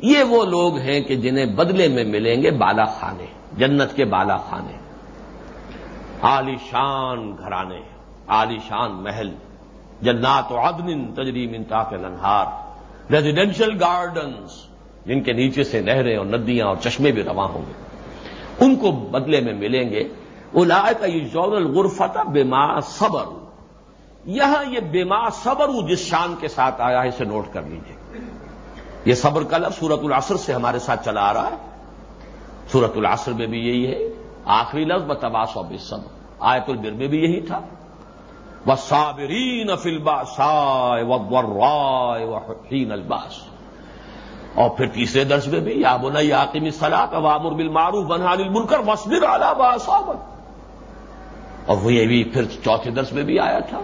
یہ وہ لوگ ہیں کہ جنہیں بدلے میں ملیں گے بالا خانے، جنت کے بالا خانے۔ عالی شان گھرانے، عالی شان محل۔ جنات و عدن تجریم انتاف الانہار۔ ریزیڈینشل گارڈنز جن کے نیچے سے نہریں اور ندیاں اور چشمے بھی رواں ہوں گے۔ ان کو بدلے میں ملیں گے۔ لائے کا یہ جور الغرفت بے ماں صبر یہاں یہ بے ماں صبر جس شان کے ساتھ آیا ہے، اسے نوٹ کر لیجیے یہ صبر کا لفظ سورت العصر سے ہمارے ساتھ چلا آ رہا ہے۔ سورت العصر میں بھی یہی ہے۔ آخری لفظ بتباس و صبر۔ آیت البر میں بھی یہی تھا۔ وہ صابرین فلبا سائے الباس اور پھر تیسرے درس میں بھی یا بنا یاقمی صلاح عوام اربل معروف بنحال المنکر وسبر اعلی باصابت اور وہ یہ بھی پھر چوتھے درس میں بھی آیا تھا۔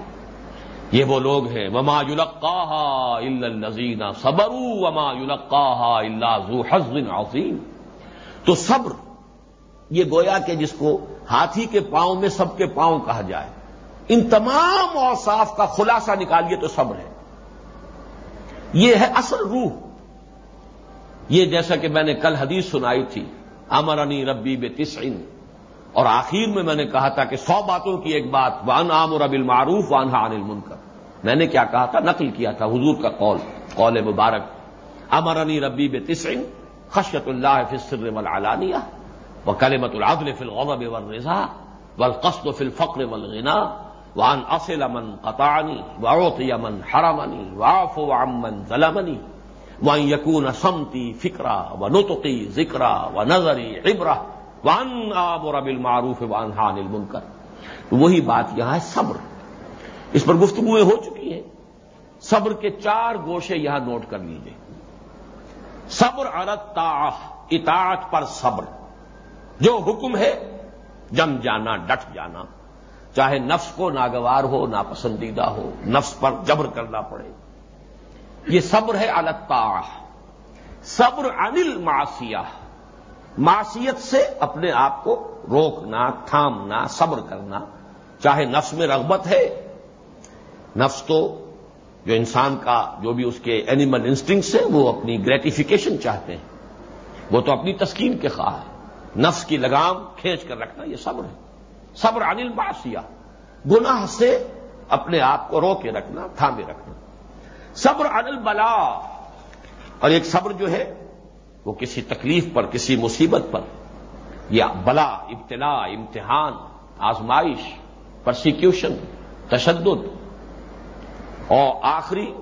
یہ وہ لوگ ہیں، وما یلقاہا الا الذین صبروا وما یلقاہا الا ذو حظ عظیم تو صبر، یہ گویا کہ جس کو ہاتھی کے پاؤں میں سب کے پاؤں کہا جائے۔ ان تمام اوصاف کا خلاصہ نکالیے تو صبر ہے۔ یہ ہے اصل روح۔ یہ جیسا کہ میں نے کل حدیث سنائی تھی، امرنی ربی بے تسعین اور آخر میں میں نے کہا تھا کہ سو باتوں کی ایک بات وان عام اور ابل معروف وان عن المنکر۔ میں نے کیا کہا تھا؟ نقل کیا تھا، حضور کا قول قول مبارک۔ امرنی ربی بے تسعین خشیت اللہ فی السر والعلانیہ وکلمت العدل فی الغضب والرضا والقصد فی الفقر والغنا وان اصل من قطعنی واعطی من حرمنی وعفو عمن ظلمنی وان یکون سمتی فکرا و نطقی ذکرا و نظری عبرہ وان آمر بالمعروف وان حان المنکر وہی بات یہاں ہے صبر۔ اس پر گفتگویں ہو چکی ہیں صبر کے چار گوشے یہاں نوٹ کر لیجیے صبر عرت اطاعت پر صبر۔ جو حکم ہے، جم جانا، ڈٹ جانا۔ چاہے نفس کو ناگوار ہو، ناپسندیدہ ہو، نفس پر جبر کرنا پڑے۔ یہ صبر ہے الطاح صبر انل معاشیہ معاشیت سے اپنے آپ کو روکنا، تھامنا، صبر کرنا، چاہے نفس میں رغبت ہے۔ نفس تو جو انسان کا جو بھی اس کے اینیمل انسٹنگس ہیں، وہ اپنی گریٹیفیکیشن چاہتے ہیں۔ وہ تو اپنی تسکین کے خواہ ہے۔ نفس کی لگام کھینچ کر رکھنا، یہ صبر ہے۔ صبر انل معاشیہ گناہ سے اپنے آپ کو رو کے رکھنا، تھامے رکھنا۔ صبر انل بلا اور ایک صبر جو ہے وہ کسی تکلیف پر، کسی مصیبت پر۔ یا بلا، ابتلا، امتحان، آزمائش پرسیکیوشن تشدد۔ اور آخری،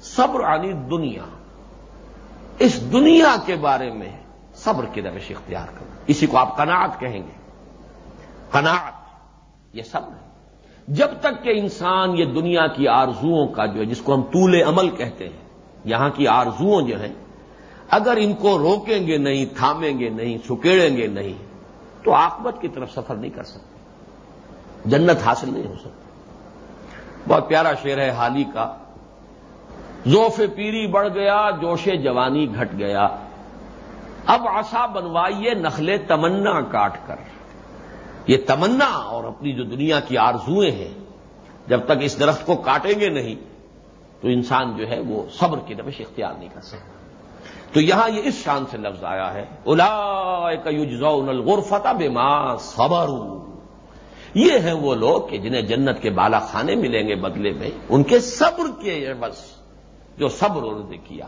صبر علی دنیا اس دنیا کے بارے میں صبر کی روش اختیار کرنا اسی کو آپ کناٹ کہیں گے۔ کناٹ یہ صبر ہے۔ جب تک کہ انسان یہ دنیا کی آرزوؤں کا جو ہے، جس کو ہم طول عمل کہتے ہیں، یہاں کی آرزوؤں جو ہیں اگر ان کو روکیں گے نہیں، تھامیں گے نہیں، سکیڑیں گے نہیں، تو آکبت کی طرف سفر نہیں کر سکتے۔ جنت حاصل نہیں ہو سکتی۔ بہت پیارا شعر ہے حالی کا۔ زوف پیری بڑھ گیا، جوش جوانی گھٹ گیا۔ اب آسا بنوائیے نخلے تمنا کاٹ کر۔ یہ تمنا اور اپنی جو دنیا کی آرزویں ہیں، جب تک اس درخت کو کاٹیں گے نہیں، تو انسان جو ہے وہ صبر کی روش اختیار نہیں کر سکتا۔ تو یہاں یہ اس شان سے لفظ آیا ہے الا یوجزون الغرفت بے ماں صبر یہ ہیں وہ لوگ کہ جنہیں جنت کے بالا خانے ملیں گے بدلے میں، ان کے صبر کے بس جو صبر انہوں نے کیا۔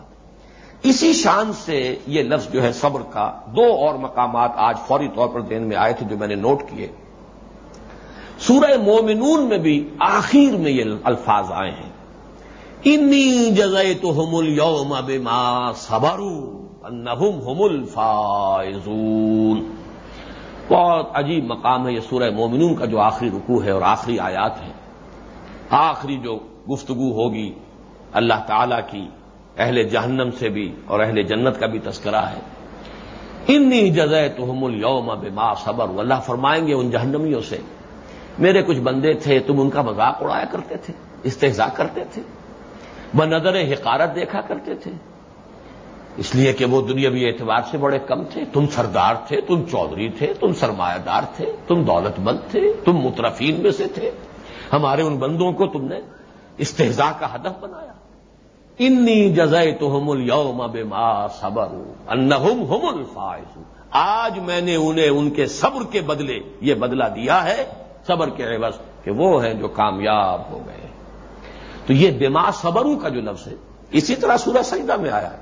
اسی شان سے یہ لفظ جو ہے صبر کا دو اور مقامات آج فوری طور پر دین میں آئے تھے جو میں نے نوٹ کیے۔ سورہ مومنون میں بھی آخر میں یہ الفاظ آئے ہیں۔ انی جگہ تو ہم یوم اب ماں سبرو انہم ہم الفائزون۔ بہت عجیب مقام ہے یہ سورہ مومنون کا جو آخری رکوع ہے اور آخری آیات ہے آخری جو گفتگو ہوگی اللہ تعالی کی اہل جہنم سے بھی اور اہل جنت کا بھی تذکرہ ہے۔ انی جگہ تو ہم الوم اب ماں صبر۔ اللہ فرمائیں گے ان جہنمیوں سے، میرے کچھ بندے تھے تم ان کا مذاق اڑایا کرتے تھے استحزا کرتے تھے۔ نظر حقارت دیکھا کرتے تھے۔ اس لیے کہ وہ دنیاوی اعتبار سے بڑے کم تھے۔ تم سردار تھے، تم چودھری تھے، تم سرمایہ دار تھے، تم دولت مند تھے، تم مترفین میں سے تھے۔ ہمارے ان بندوں کو تم نے استحزا کا ہدف بنایا۔ انی جزے تو ہم الوم بے ما صبر انہم ہم الفائز آج میں نے انہیں ان کے صبر کے بدلے یہ بدلہ دیا ہے، صبر کے عوض کہ وہ ہیں جو کامیاب ہو گئے۔ تو یہ بما صبروں کا جو لفظ ہے، اسی طرح سورہ سجدہ میں آیا ہے۔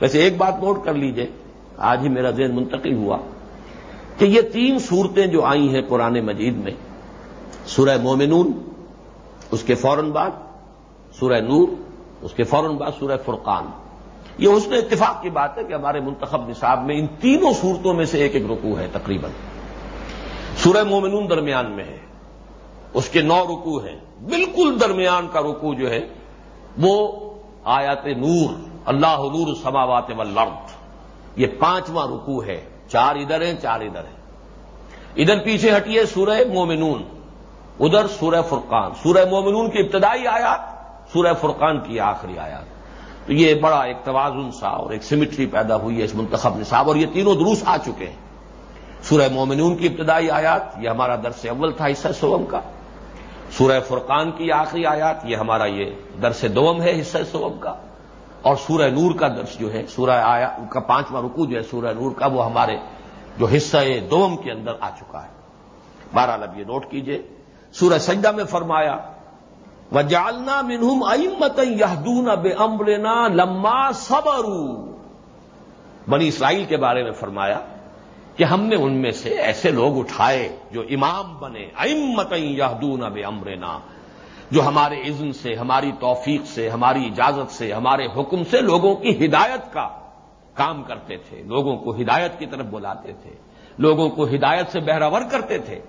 ویسے ایک بات نوٹ کر لیجیے، آج ہی میرا ذہن منتقل ہوا کہ یہ تین صورتیں جو آئی ہیں قرآن مجید میں، سورہ مومنون، اس کے فوراً بعد سورہ نور، اس کے فوراً بعد سورہ فرقان۔ یہ اس نے اتفاق کی بات ہے کہ ہمارے منتخب نصاب میں ان تینوں صورتوں میں سے ایک ایک رکوع ہے تقریباً۔ سورہ مومنون درمیان میں ہے۔ اس کے نو رکوع ہیں۔ بالکل درمیان کا رکوع جو ہے، وہ آیات نور، اللہ نور سماوات والارض۔ یہ پانچواں رکوع ہے۔ چار ادھر ہیں، چار ادھر ہیں۔ ادھر پیچھے ہٹیے سورہ مومنون۔ ادھر سورہ فرقان۔ سورہ مومنون کی ابتدائی آیات، سورہ فرقان کی آخری آیات۔ تو یہ بڑا ایک توازن سا اور ایک سیمیٹری پیدا ہوئی ہے اس منتخب نصاب اور یہ تینوں دروس آ چکے ہیں۔ سورہ مومنون کی ابتدائی آیات، یہ ہمارا درس اول تھا حصہ سوم کا۔ سورہ فرقان کی آخری آیات، یہ ہمارا یہ درس دوم ہے، حصہ سوم کا۔ اور سورہ نور کا درس جو ہے، سورہ آیا، کا پانچواں رکو جو ہے سورہ نور کا، وہ ہمارے جو حصہ دوم کے اندر آ چکا ہے۔ بارہ لب یہ نوٹ کیجیے۔ سورہ سجدہ میں فرمایا و جالنا منہم امت یادون بے امرنا لما صبرو بنی اسرائیل کے بارے میں فرمایا کہ ہم نے ان میں سے ایسے لوگ اٹھائے جو امام بنے امت یادون بے امرنا جو ہمارے عزم سے، ہماری توفیق سے، ہماری اجازت سے، ہمارے حکم سے لوگوں کی ہدایت کا کام کرتے تھے، لوگوں کو ہدایت کی طرف بلاتے تھے، لوگوں کو ہدایت سے بہراور کرتے تھے۔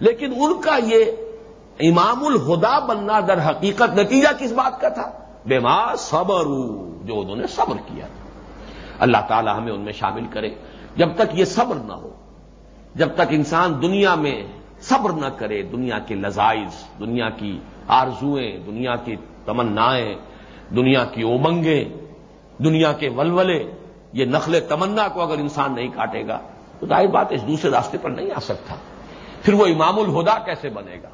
لیکن ان کا یہ امام الہدا بننا در حقیقت نتیجہ کس بات کا تھا؟ بے ماں صبر جو انہوں نے صبر کیا تھا۔ اللہ تعالی ہمیں ان میں شامل کرے۔ جب تک یہ صبر نہ ہو، جب تک انسان دنیا میں صبر نہ کرے، دنیا کے لذائز دنیا کی آرزوئیں، دنیا کی تمنائیں، دنیا کی امنگیں دنیا کے ولولے، یہ نخل تمنا کو اگر انسان نہیں کاٹے گا، تو ظاہر بات اس دوسرے راستے پر نہیں آ سکتا۔ پھر وہ امام الہدا کیسے بنے گا؟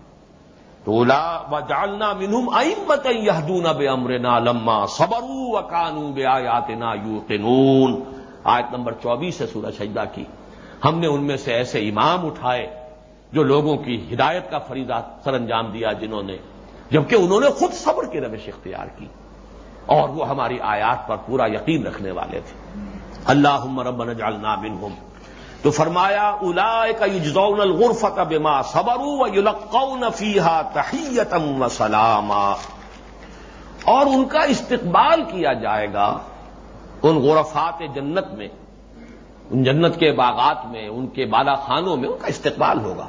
تو و جالنا منہم آئم بت یادون بے امر نا لما صبرو و کانو بے آیات نا یو آیت نمبر چوبیس ہے سورج سجدہ کی۔ ہم نے ان میں سے ایسے امام اٹھائے جو لوگوں کی ہدایت کا فریضہ سر انجام دیا جنہوں نے، جبکہ انہوں نے خود صبر کی روش اختیار کی۔ اور وہ ہماری آیات پر پورا یقین رکھنے والے تھے۔ اللہ ربنا جالنا منہم۔ تو فرمایا الا کا یجزون الغرفت بما صبروا و فیہا تحیتم و سلاما۔ اور ان کا استقبال کیا جائے گا ان غرفات جنت میں، ان جنت کے باغات میں، ان کے بالا خانوں میں ان کا استقبال ہوگا۔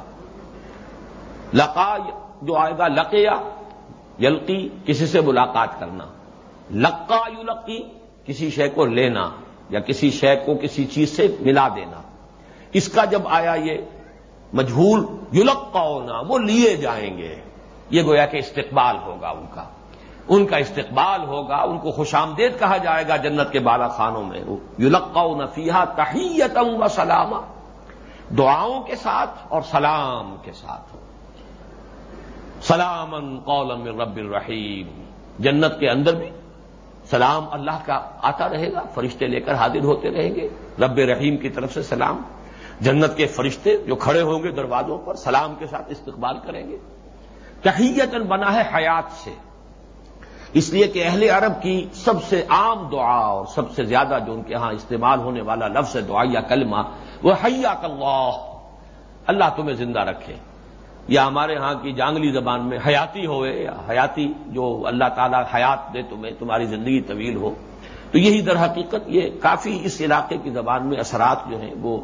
لقا، جو آئے گا، لقیا، یلقی، کسی سے ملاقات کرنا۔ لقا یلقی، کسی شے کو لینا یا کسی شے کو کسی چیز سے ملا دینا۔ اس کا جب آیا یہ مجھول یلق ہونا وہ لیے جائیں گے۔ یہ گویا کہ استقبال ہوگا ان کا۔ ان کا استقبال ہوگا، ان کو خوش آمدید کہا جائے گا جنت کے بالا خانوں میں۔ یلق نفیہ تحیتم و سلامہ دعاؤں کے ساتھ اور سلام کے ساتھ۔ سلامن قولم رب الرحیم۔ جنت کے اندر بھی سلام اللہ کا آتا رہے گا، فرشتے لے کر حاضر ہوتے رہیں گے۔ رب رحیم کی طرف سے سلام۔ جنت کے فرشتے جو کھڑے ہوں گے دروازوں پر سلام کے ساتھ استقبال کریں گے۔ تحیتن بنا ہے حیات سے۔ اس لیے کہ اہل عرب کی سب سے عام دعا اور سب سے زیادہ جو ان کے ہاں استعمال ہونے والا لفظ دعا یا کلمہ، وہ حیا اللہ اللہ تمہیں زندہ رکھے۔ یا ہمارے ہاں کی جانگلی زبان میں حیاتی ہوئے، یا حیاتی جو اللہ تعالیٰ حیات دے تمہیں، تمہاری زندگی طویل ہو۔ تو یہی در حقیقت یہ کافی اس علاقے کی زبان میں اثرات جو ہیں، وہ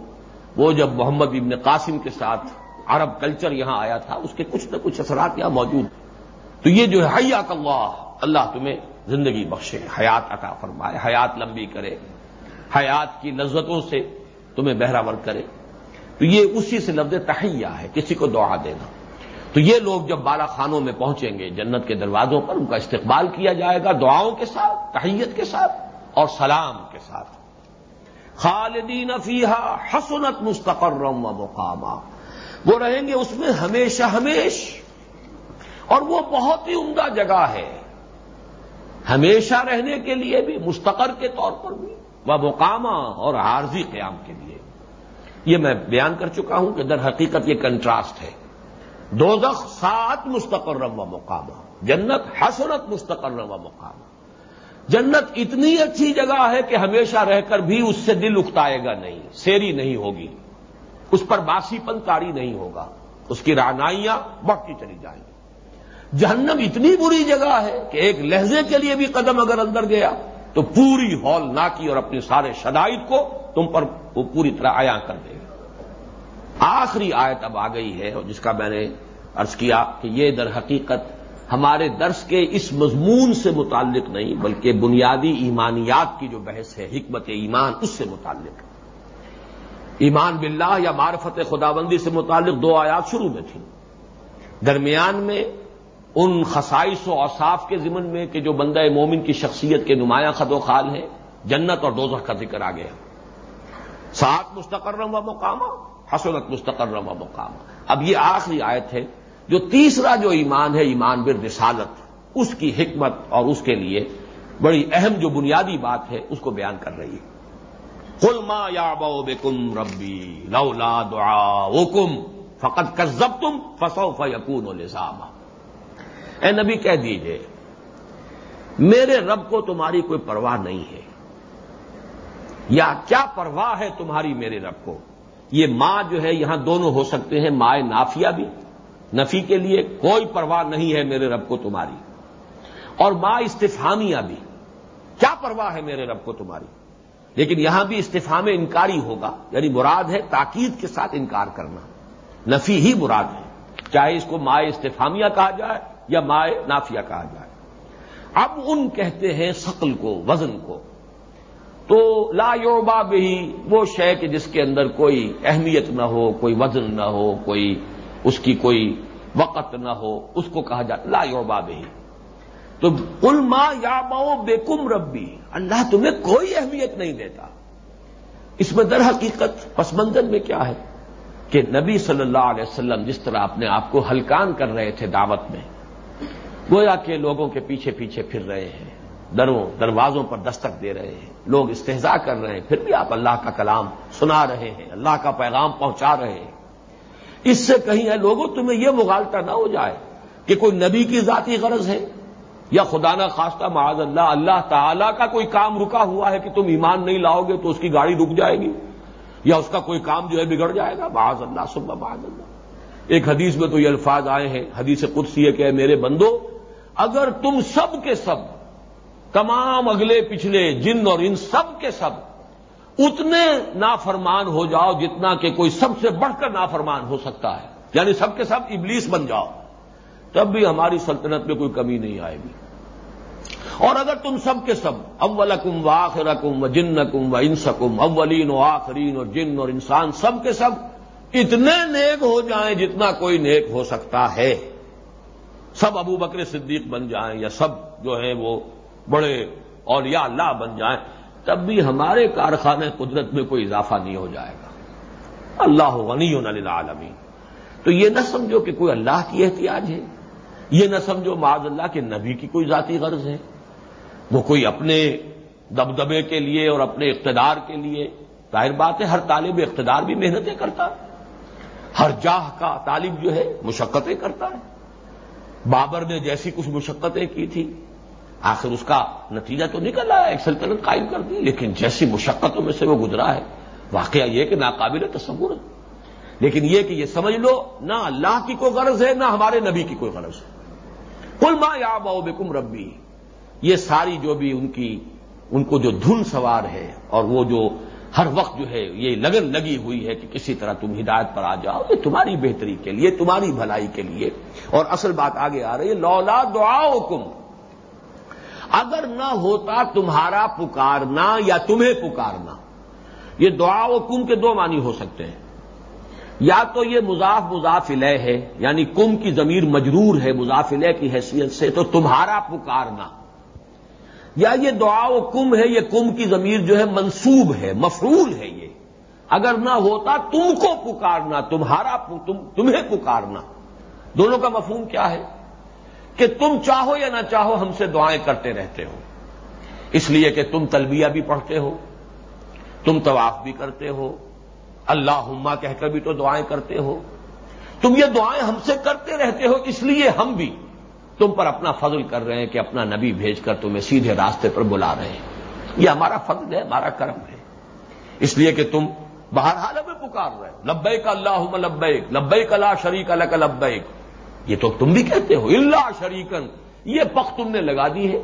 وہ جب محمد ابن قاسم کے ساتھ عرب کلچر یہاں آیا تھا، اس کے کچھ نہ کچھ اثرات یہاں موجود۔ تو یہ جو ہے حیات اللہ اللہ تمہیں زندگی بخشے، حیات عطا فرمائے، حیات لمبی کرے، حیات کی لذتوں سے تمہیں بہراور کرے۔ تو یہ اسی سے لفظ تحیہ ہے، کسی کو دعا دینا۔ تو یہ لوگ جب بالا خانوں میں پہنچیں گے، جنت کے دروازوں پر ان کا استقبال کیا جائے گا دعاؤں کے ساتھ، تحیت کے ساتھ اور سلام کے ساتھ۔ خالدین فیحا حسنت مستقر و مقامہ وہ رہیں گے اس میں ہمیشہ ہمیش۔ اور وہ بہت ہی عمدہ جگہ ہے۔ ہمیشہ رہنے کے لیے بھی، مستقر کے طور پر بھی وہ مقامہ اور عارضی قیام کے لیے۔ یہ میں بیان کر چکا ہوں کہ در حقیقت یہ کنٹراسٹ ہے۔ دوزخ سات مستقر و مقامہ، جنت حسرت مستقر و مقامہ۔ جنت اتنی اچھی جگہ ہے کہ ہمیشہ رہ کر بھی اس سے دل اکتائے گا نہیں، سیری نہیں ہوگی۔ اس پر باسی پن کاری نہیں ہوگا۔ اس کی رانائیاں بڑھتی چلی جائیں۔ گی جہنم اتنی بری جگہ ہے کہ ایک لہجے کے لیے بھی قدم اگر اندر گیا تو پوری ہال ناکی اور اپنے سارے شدائد کو تم پر وہ پوری طرح عیاں کر دے گا۔ آخری آیت اب آ گئی ہے اور جس کا میں نے ارض کیا کہ یہ در حقیقت ہمارے درس کے اس مضمون سے متعلق نہیں، بلکہ بنیادی ایمانیات کی جو بحث ہے، حکمت ایمان، اس سے متعلق۔ ایمان باللہ یا معرفت خدابندی سے متعلق دو آیات شروع میں تھیں۔ درمیان میں ان خصائص و اوصاف کے ضمن میں کہ جو بندہ مومن کی شخصیت کے نمایاں خد و خال ہے، جنت اور دوزخ کا ذکر آ گیا سات مستقرم و مقامہ، حسنت مستقرم و مقامہ۔ اب یہ آخری آیت ہے، جو تیسرا جو ایمان ہے، ایمان بر رسالت، اس کی حکمت اور اس کے لیے بڑی اہم جو بنیادی بات ہے، اس کو بیان کر رہی ہے۔ ما یا بو بے کم ربی لو لا دعا کم فقط کزب تم فسو فکون و اے نبی کہہ دیجیے، میرے رب کو تمہاری کوئی پرواہ نہیں ہے۔ یا کیا پرواہ ہے تمہاری میرے رب کو؟ یہ ماں جو ہے یہاں دونوں ہو سکتے ہیں مائیں نافیہ بھی، نفی کے لیے کوئی پرواہ نہیں ہے میرے رب کو تمہاری۔ اور ماں استفامیہ بھی، کیا پرواہ ہے میرے رب کو تمہاری؟ لیکن یہاں بھی استفام انکاری ہوگا یعنی مراد ہے تاکید کے ساتھ انکار کرنا۔ نفی ہی مراد ہے، چاہے اس کو مائع استفامیہ کہا جائے یا مائع نافیہ کہا جائے۔ اب ان کہتے ہیں شکل کو، وزن کو۔ تو لا یوبا بھی وہ شے کہ جس کے اندر کوئی اہمیت نہ ہو، کوئی وزن نہ ہو، کوئی اس کی کوئی وقت نہ ہو، اس کو کہا جاتا لا یوبا بھی تو کل ماں یا باؤ بے کم ربی، اللہ تمہیں کوئی اہمیت نہیں دیتا۔ اس میں در حقیقت پس منظر میں کیا ہے؟ کہ نبی صلی اللہ علیہ وسلم جس طرح اپنے آپ کو ہلکان کر رہے تھے دعوت میں گویا کے لوگوں کے پیچھے پیچھے پھر رہے ہیں، دروں، دروازوں پر دستک دے رہے ہیں۔ لوگ استحضا کر رہے ہیں، پھر بھی آپ اللہ کا کلام سنا رہے ہیں، اللہ کا پیغام پہنچا رہے ہیں۔ اس سے کہیں ہے، لوگوں، تمہیں یہ مغالطہ نہ ہو جائے کہ کوئی نبی کی ذاتی غرض ہے یا خدا نہ خواستہ معاذ اللہ اللہ تعالی کا کوئی کام رکا ہوا ہے کہ تم ایمان نہیں لاؤ گے تو اس کی گاڑی رک جائے گی؟ یا اس کا کوئی کام جو ہے بگڑ جائے گا؟ معاذ اللہ صبح معاذ اللہ۔ ایک حدیث میں تو یہ الفاظ آئے ہیں، حدیث قدسی ہے کہ میرے بندو اگر تم سب کے سب، تمام اگلے پچھلے جن اور ان سب کے سب، اتنے نافرمان ہو جاؤ جتنا کہ کوئی سب سے بڑھ کر نافرمان ہو سکتا ہے۔ یعنی سب کے سب ابلیس بن جاؤ۔ تب بھی ہماری سلطنت میں کوئی کمی نہیں آئے گی۔ اور اگر تم سب کے سب اول کم و آخر کم و جنکم و انسکم، اولین و آخرین اور جن اور انسان سب کے سب، اتنے نیک ہو جائیں جتنا کوئی نیک ہو سکتا ہے۔ سب ابو بکر صدیق بن جائیں یا سب جو ہیں وہ بڑے اور یا اللہ بن جائیں، تب بھی ہمارے کارخانے قدرت میں کوئی اضافہ نہیں ہو جائے گا۔ اللہ غنی عالمی تو یہ نہ سمجھو کہ کوئی اللہ کی احتیاج ہے۔ یہ نہ سمجھو معاذ اللہ کے نبی کی کوئی ذاتی غرض ہے۔ وہ کوئی اپنے دبدبے کے لیے اور اپنے اقتدار کے لیے، ظاہر بات ہے ہر طالب اقتدار بھی محنتیں کرتا ہر جاہ کا طالب جو ہے، مشقتیں کرتا ہے۔ بابر نے جیسی کچھ مشقتیں کی تھی آخر اس کا نتیجہ تو نکل آیا، ایک سلطنت قائم کر دی، لیکن جیسی مشقتوں میں سے وہ گزرا ہے۔ واقعہ یہ کہ ناقابل تصور ہے۔ لیکن یہ کہ یہ سمجھ لو، نہ اللہ کی کوئی غرض ہے، نہ ہمارے نبی کی کوئی غرض ہے۔ کل ماں یا باؤ بکم ربی، یہ ساری جو بھی ان کی، ان کو جو دھن سوار ہے اور وہ جو ہر وقت جو ہے یہ لگن لگی ہوئی ہے کہ کسی طرح تم ہدایت پر آ جاؤ، یہ تمہاری بہتری کے لیے، تمہاری بھلائی کے لیے۔ اور اصل بات آگے آ رہی ہے، لولا دعا کم اگر نہ ہوتا تمہارا پکارنا یا تمہیں پکارنا، یہ دعا و کم کے دو معنی ہو سکتے ہیں۔ یا تو یہ مضاف مضاف لے ہے یعنی کم کی ضمیر مجرور ہے، مضاف لے کی حیثیت سے تو تمہارا پکارنا۔ یا یہ دعا و کم ہے یہ کم کی ضمیر جو ہے منصوب ہے مفرول ہے یہ۔ اگر نہ ہوتا تم کو پکارنا تمہارا تم, تمہیں پکارنا۔ دونوں کا مفہوم کیا ہے؟ کہ تم چاہو یا نہ چاہو ہم سے دعائیں کرتے رہتے ہو۔ اس لیے کہ تم تلبیہ بھی پڑھتے ہو تم طواف بھی کرتے ہو۔ اللہ کہہ کر بھی تو دعائیں کرتے ہو۔ تم یہ دعائیں ہم سے کرتے رہتے ہو اس لیے ہم بھی تم پر اپنا فضل کر رہے ہیں کہ اپنا نبی بھیج کر تمہیں سیدھے راستے پر بلا رہے ہیں۔ یہ ہمارا فضل ہے، ہمارا کرم ہے۔ اس لیے کہ تم باہر حال میں پکار رہے لبے کا اللہ لبیک لبیک اللہ شریک اللہ کا لبیک۔ یہ تو تم بھی کہتے ہو اللہ شریکن۔ یہ پخ تم نے لگا دی ہے۔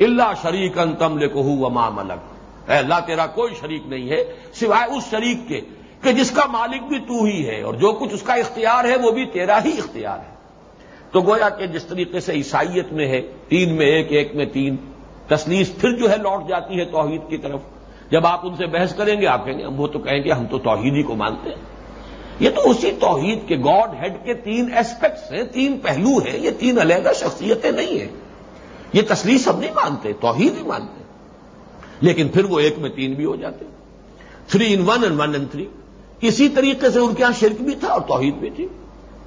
اللہ شریکن تم لے کو ماں ملک۔ اے اللہ، تیرا کوئی شریک نہیں ہے سوائے اس شریک کے کہ جس کا مالک بھی تو ہی ہے اور جو کچھ اس کا اختیار ہے وہ بھی تیرا ہی اختیار ہے۔ تو گویا کہ جس طریقے سے عیسائیت میں ہے، تین میں ایک ایک میں تین، تسلیس پھر جو ہے لوٹ جاتی ہے توحید کی طرف۔ جب آپ ان سے بحث کریں گے، آپ کہیں گے، وہ تو کہیں گے، ہم تو توحید ہی کو مانتے ہیں۔ یہ تو اسی توحید کے گاڈ ہیڈ کے تین ایسپیکٹس ہیں، تین پہلو ہیں، یہ تین علیحدہ شخصیتیں نہیں ہیں۔ یہ تسلیس ہم نہیں مانتے، توحید ہی مانتے لیکن پھر وہ ایک میں تین بھی ہو جاتے three in one and one and three اسی طریقے سے ان کے یہاں شرک بھی تھا اور توحید بھی تھی۔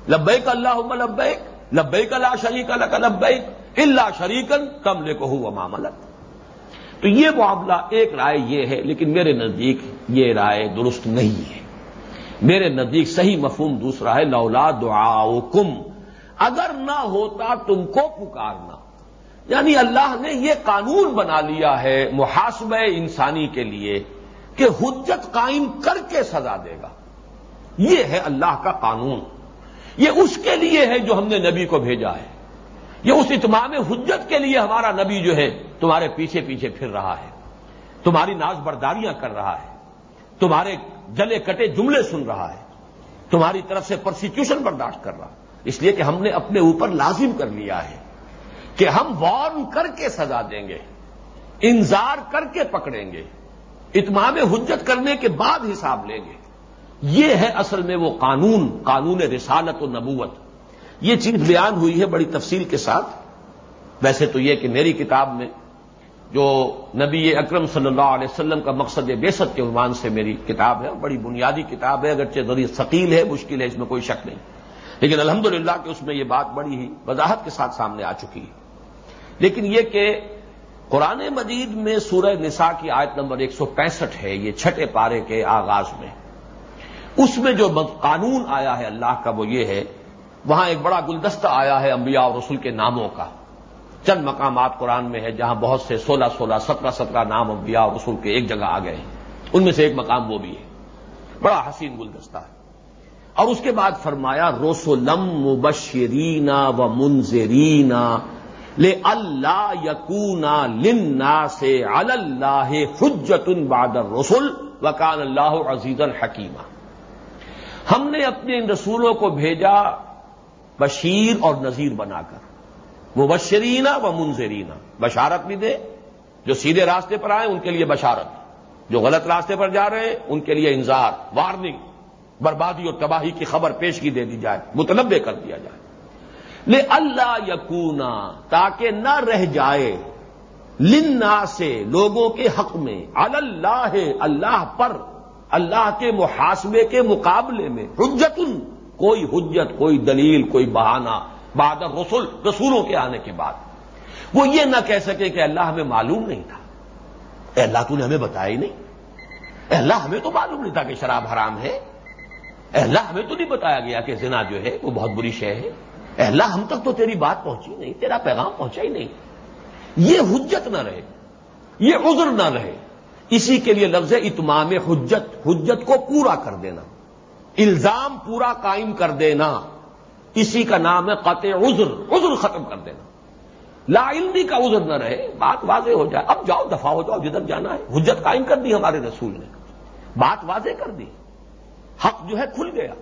لبیک اللہ لبیک۔ لبیک اللہ شریک اللہ کا لبیک اللہ شریکن کم لے کو ہوا معاملت تو یہ معاملہ ایک رائے یہ ہے، لیکن میرے نزدیک یہ رائے درست نہیں ہے۔ میرے نزدیک صحیح مفہوم دوسرا ہے، لولا دعا کم اگر نہ ہوتا تم کو پکارنا۔ یعنی اللہ نے یہ قانون بنا لیا ہے محاسبہ انسانی کے لیے کہ حجت قائم کر کے سزا دے گا۔ یہ ہے اللہ کا قانون۔ یہ اس کے لیے ہے جو ہم نے نبی کو بھیجا ہے۔ یہ اس اتمام حجت کے لیے ہمارا نبی جو ہے تمہارے پیچھے پیچھے پھر رہا ہے۔ تمہاری ناز برداریاں کر رہا ہے۔ تمہارے جلے کٹے جملے سن رہا ہے۔ تمہاری طرف سے پرسیکیوشن برداشت کر رہا اس لیے کہ ہم نے اپنے اوپر لازم کر لیا ہے کہ ہم وارن کر کے سزا دیں گے، انذار کر کے پکڑیں گے۔ اتمام حجت کرنے کے بعد حساب لیں گے۔ یہ ہے اصل میں وہ قانون قانون رسالت و نبوت۔ یہ چیز بیان ہوئی ہے بڑی تفصیل کے ساتھ۔ ویسے تو یہ کہ میری کتاب میں جو نبی اکرم صلی اللہ علیہ وسلم کا مقصد بیست کے عنوان سے میری کتاب ہے، بڑی بنیادی کتاب ہے۔ اگرچہ ذریعہ ثقیل ہے، مشکل ہے، اس میں کوئی شک نہیں۔ لیکن الحمدللہ کہ اس میں یہ بات بڑی ہی وضاحت کے ساتھ سامنے آ چکی ہے۔ لیکن یہ کہ قرآن مجید میں سورہ نساء کی آیت نمبر ایک سو پینسٹھ ہے، یہ چھٹے پارے کے آغاز میں۔ اس میں جو قانون آیا ہے اللہ کا وہ یہ ہے، وہاں ایک بڑا گلدستہ آیا ہے انبیاء اور رسول کے ناموں کا۔ چند مقامات قرآن میں ہے جہاں بہت سے سولہ سولہ سترہ سترہ نام انبیاء اور رسول کے ایک جگہ آ گئے ہیں۔ ان میں سے ایک مقام وہ بھی ہے۔ بڑا حسین گلدستہ ہے۔ اور اس کے بعد فرمایا روسولم مبشرینا و منظرینا لے اللہ یقونا لنا سے اللہ حجت بادر رسول وکان اللہ عزیز الحکیمہ ہم نے اپنے ان رسولوں کو بھیجا بشیر اور نذیر بنا کر۔ وہ بشرینا و منظرینا بشارت بھی دے، جو سیدھے راستے پر آئے، ان کے لیے بشارت۔ جو غلط راستے پر جا رہے ہیں ان کے لیے انذار۔ وارننگ بربادی اور تباہی کی خبر پیش کی دے دی جائے، متنوع کر دیا جائے۔ لے اللہ یقونا تاکہ نہ رہ جائے۔ لنا سے لوگوں کے حق میں اللہ اللہ پر۔ اللہ کے محاسبے کے مقابلے میں حجت کوئی حجت، کوئی دلیل، کوئی بہانہ بعد رسول رسولوں کے آنے کے بعد۔ وہ یہ نہ کہہ سکے کہ اللہ ہمیں معلوم نہیں تھا۔ اے اللہ تو نے ہمیں بتایا ہی نہیں۔ اے اللہ ہمیں تو معلوم نہیں تھا کہ شراب حرام ہے۔ اے اللہ ہمیں تو نہیں بتایا گیا کہ زنا جو ہے وہ بہت بری شے ہے۔ اے اللہ ہم تک تو تیری بات پہنچی نہیں، تیرا پیغام پہنچا ہی نہیں۔ یہ حجت نہ رہے، یہ عذر نہ رہے۔ اسی کے لیے لفظ اتمام حجت حجت کو پورا کر دینا، الزام پورا قائم کر دینا، اسی کا نام ہے قطع عذر عذر ختم کر دینا۔ لا علمی کا عذر نہ رہے، بات واضح ہو جائے، اب جاؤ دفاع ہو جاؤ، جدھر جانا ہے۔ حجت قائم کر دی ہمارے رسول نے۔ بات واضح کر دی۔ حق جو ہے کھل گیا۔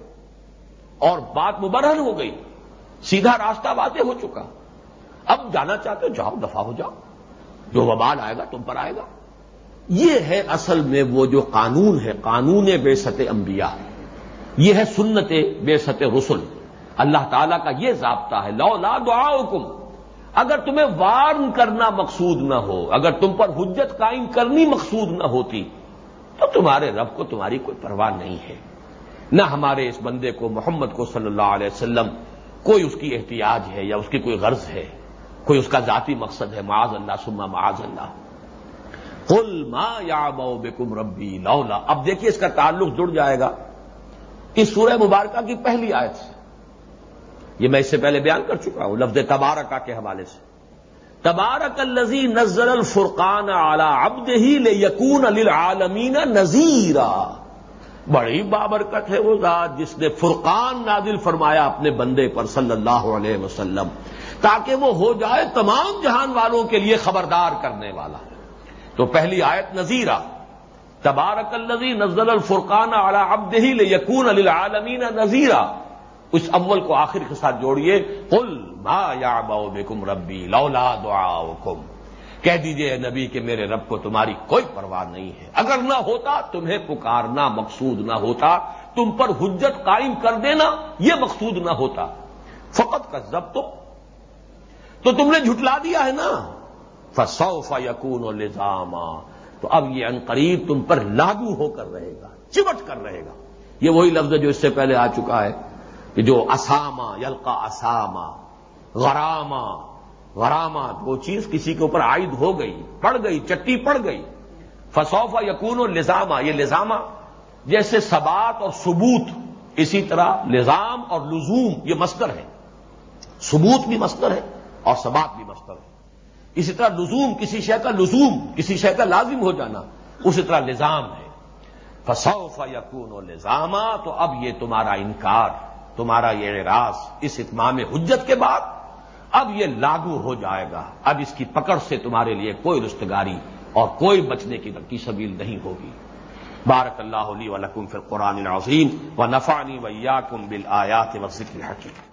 اور بات مبرہن ہو گئی۔ سیدھا راستہ واضح ہو چکا۔ اب جانا چاہتے ہو، جاؤ دفاع ہو جاؤ۔ جو وبال آئے گا، تم پر آئے گا۔ یہ ہے اصل میں وہ جو قانون ہے، قانون بے ست انبیاء۔ یہ ہے سنت بے ست رسول اللہ تعالیٰ کا یہ ضابطہ ہے، لو لا دعا اگر تمہیں وارن کرنا مقصود نہ ہو، اگر تم پر حجت قائم کرنی مقصود نہ ہوتی، تو تمہارے رب کو تمہاری کوئی پرواہ نہیں ہے۔ نہ ہمارے اس بندے کو، محمد کو صلی اللہ علیہ وسلم کوئی اس کی احتیاج ہے یا اس کی کوئی غرض ہے، کوئی اس کا ذاتی مقصد ہے، معاذ اللہ سما معاذ اللہ۔ کل ما یا بو بیکم ربی لولا. اب دیکھیے اس کا تعلق جڑ جائے گا. اس سورہ مبارکہ کی پہلی آیت سے. یہ میں اس سے پہلے بیان کر چکا ہوں، لفظ تبارکا کے حوالے سے. تبارک الزی نزل الفرقان اعلی ابد ہی لے یقون علی نذیرا. بڑی بابرکت ہے وہ ذات جس نے فرقان نازل فرمایا اپنے بندے پر صلی اللہ علیہ وسلم، تاکہ وہ ہو جائے تمام جہان والوں کے لیے خبردار کرنے والا تو پہلی آیت نذیرہ تبارک الزی نزل الفرقان اعلی ابد ہی یقون علی نذیرہ اس اول کو آخر کے ساتھ جوڑیے۔ قل ما یا بکم ربی لولا دعا کہہ دیجیے نبی کہ میرے رب کو تمہاری کوئی پرواہ نہیں ہے۔ اگر نہ ہوتا تمہیں پکارنا مقصود نہ ہوتا، تم پر حجت قائم کر دینا یہ مقصود نہ ہوتا۔ فقط کا ضبط تو تم نے جھٹلا دیا ہے نا۔ فسوف یقون و لزاما۔ تو اب یہ انقریب تم پر لاگو ہو کر رہے گا، چمٹ کر رہے گا۔ یہ وہی لفظ جو اس سے پہلے آ چکا ہے کہ جو اسامہ، یلقا اسامہ، غرامہ غرامہ وہ چیز کسی کے اوپر عائد ہو گئی، پڑ گئی، چٹی پڑ گئی۔ فسوفا یقون و لزامہ یہ لزامہ جیسے سبات اور ثبوت، اسی طرح لزام اور لزوم، یہ مستر ہے۔ ثبوت بھی مستر ہے اور سبات بھی مستر ہے۔ اسی طرح لزوم، کسی شے کا لزوم، کسی شے کا لازم ہو جانا، اسی طرح لزام ہے۔ فسوفا یقون و لزامہ تو اب یہ تمہارا انکار، تمہارا یہ اعراض اس اتمام حجت کے بعد اب یہ لاگو ہو جائے گا۔ اب اس کی پکڑ سے تمہارے لیے کوئی رستگاری اور کوئی بچنے کی سبیل نہیں ہوگی۔ بارک اللہ علی ولکم فی القرآن العظیم و نفانی ویا کم بل آیات و ذکر حکیم